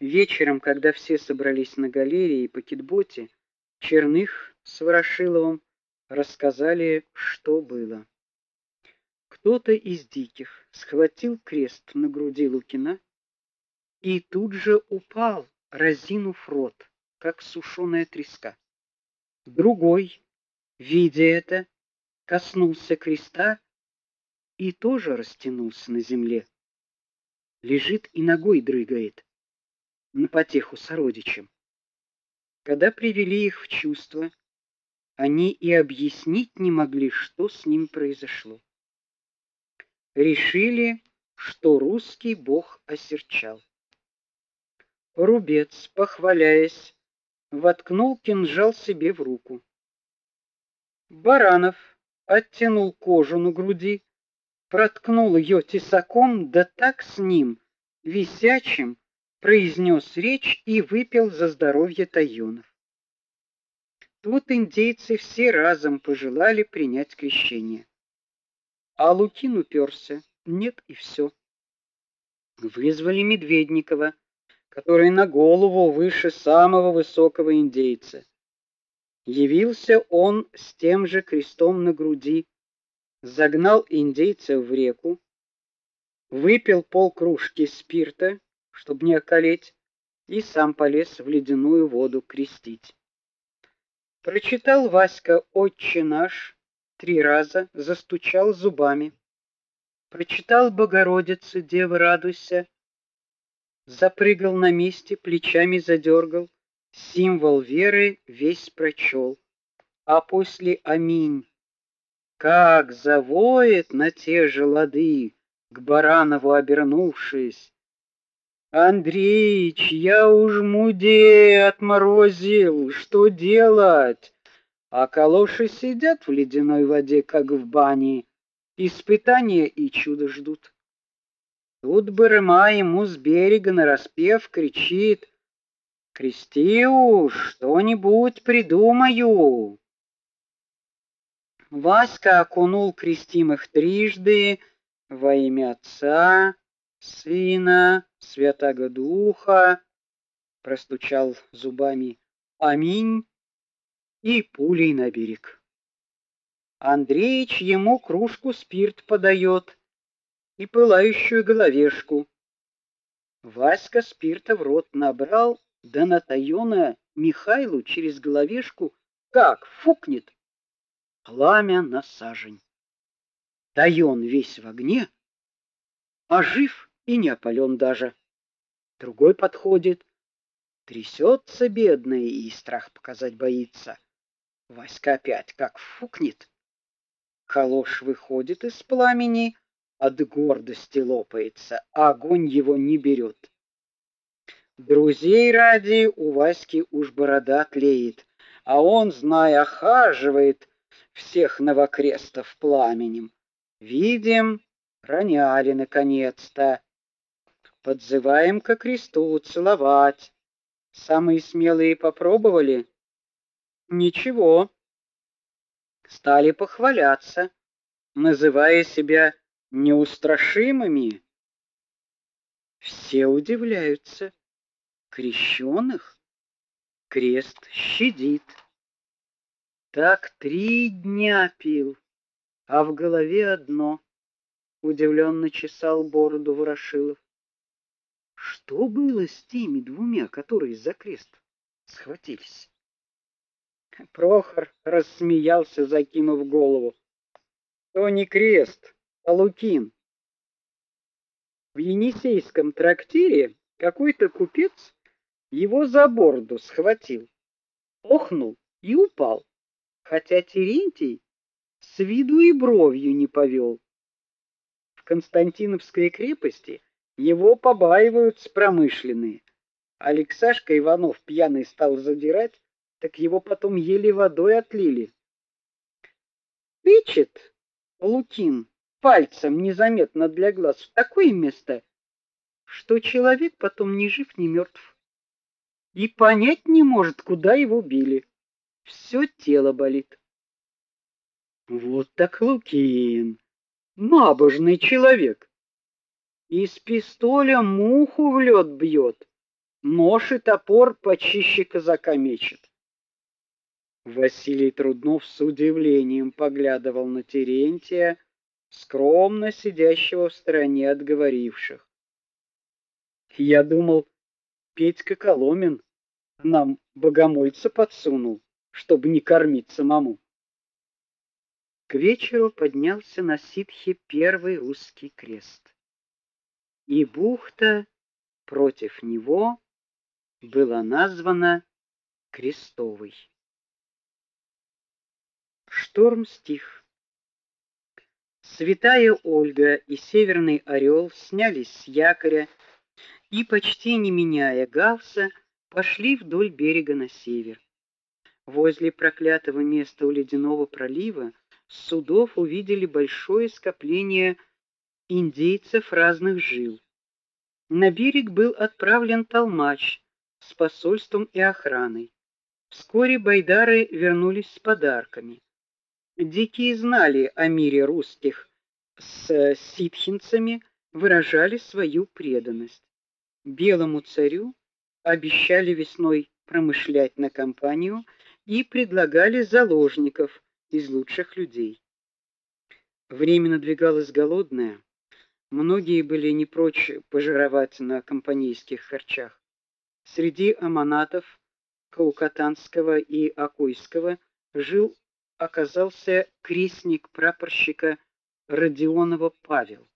Вечером, когда все собрались на галерее и пакетботе, Черных с Ворошиловым рассказали, что было. Кто-то из диких схватил крест на груди Лукина и тут же упал, разинув рот, как сушеная треска. Другой, видя это, коснулся креста и тоже растянулся на земле. Лежит и ногой дрыгает на потеху сородичам. Когда привели их в чувство, они и объяснить не могли, что с ним произошло. Решили, что русский бог осерчал. Рубец, похваляясь, воткнул кинжал себе в руку. Баранов оттянул кожу на груди, проткнул ее тесаком, да так с ним, висячим, произнес речь и выпил за здоровье тайонов. Тут индейцы все разом пожелали принять крещение. А Лукин уперся. Нет и все. Вызвали Медведникова, который на голову выше самого высокого индейца. Явился он с тем же крестом на груди, загнал индейца в реку, выпил полкружки спирта чтобы не околеть, и сам полез в ледяную воду крестить. Прочитал Васька «Отче наш» три раза, застучал зубами. Прочитал «Богородица, Дева, радуйся», запрыгал на месте, плечами задергал, символ веры весь прочел. А после «Аминь» как завоет на те же лады, к Баранову обернувшись, Андреич, я уж муде отморозил, что делать? А калоши сидят в ледяной воде, как в бане, испытания и чудо ждут. Тут Бырма ему с берега нараспев кричит: "Крести уж, что-нибудь придумаю!" Васька окунул крестимых трижды во имя Отца, Сына, Святаго Духа, простучал зубами Аминь и пулей на берег. Андреич ему кружку спирт подает и пылающую головешку. Васька спирта в рот набрал, да на Тайона Михайлу через головешку как фукнет. Пламя на сажень. Тайон весь в огне, а и не опален даже. Другой подходит, трясется бедный и страх показать боится. Васька опять как фукнет. Калош выходит из пламени, от гордости лопается, а огонь его не берет. Друзей ради у Васьки уж борода тлеет, а он, зная, охаживает всех новокрестов пламенем. Видим, роняли наконец-то подзываем ко кресту целовать. Самые смелые попробовали. Ничего. Стали похваляться, называя себя неустрашимыми. Все удивляются. Крещеных крест щадит. Так три дня пил, а в голове одно. Удивленно чесал бороду Ворошилов. Что было с теми двумя, которые за крест схватились? Прохор рассмеялся, закинув голову. То не крест, а Лукин. В Енисейском трактире какой-то купец его за бороду схватил, охнул и упал, хотя Терентий с виду и бровью не повел. В Константиновской крепости его побаиваются промышленные. Алексашка Иванов пьяный стал задирать, так его потом еле водой отлили. Тычет Лукин пальцем незаметно для глаз в такое место, что человек потом ни жив, ни мертв. И понять не может, куда его били. Все тело болит. Вот так Лукин, набожный человек из пистоля муху в лед бьет. Нож и топор почище казака мечет. Василий Труднов с удивлением поглядывал на Терентия, скромно сидящего в стороне от говоривших. Я думал, Петька Коломин нам богомольца подсунул, чтобы не кормить самому. К вечеру поднялся на ситхе первый русский крест. И бухта против него была названа Крестовой. Шторм стих. Святая Ольга и Северный Орел снялись с якоря и почти не меняя галса, пошли вдоль берега на север. Возле проклятого места у ледяного пролива судов увидели большое скопление индейцев разных жил. На берег был отправлен толмач с посольством и охраной. Вскоре байдары вернулись с подарками. Дикие знали о мире русских с ситхинцами, выражали свою преданность. Белому царю обещали весной промышлять на компанию и предлагали заложников из лучших людей. Время надвигалось голодное. Многие были не прочь пожировать на компанейских харчах. Среди аманатов Каукатанского и Акойского жил оказался крестник прапорщика Родионова Павел.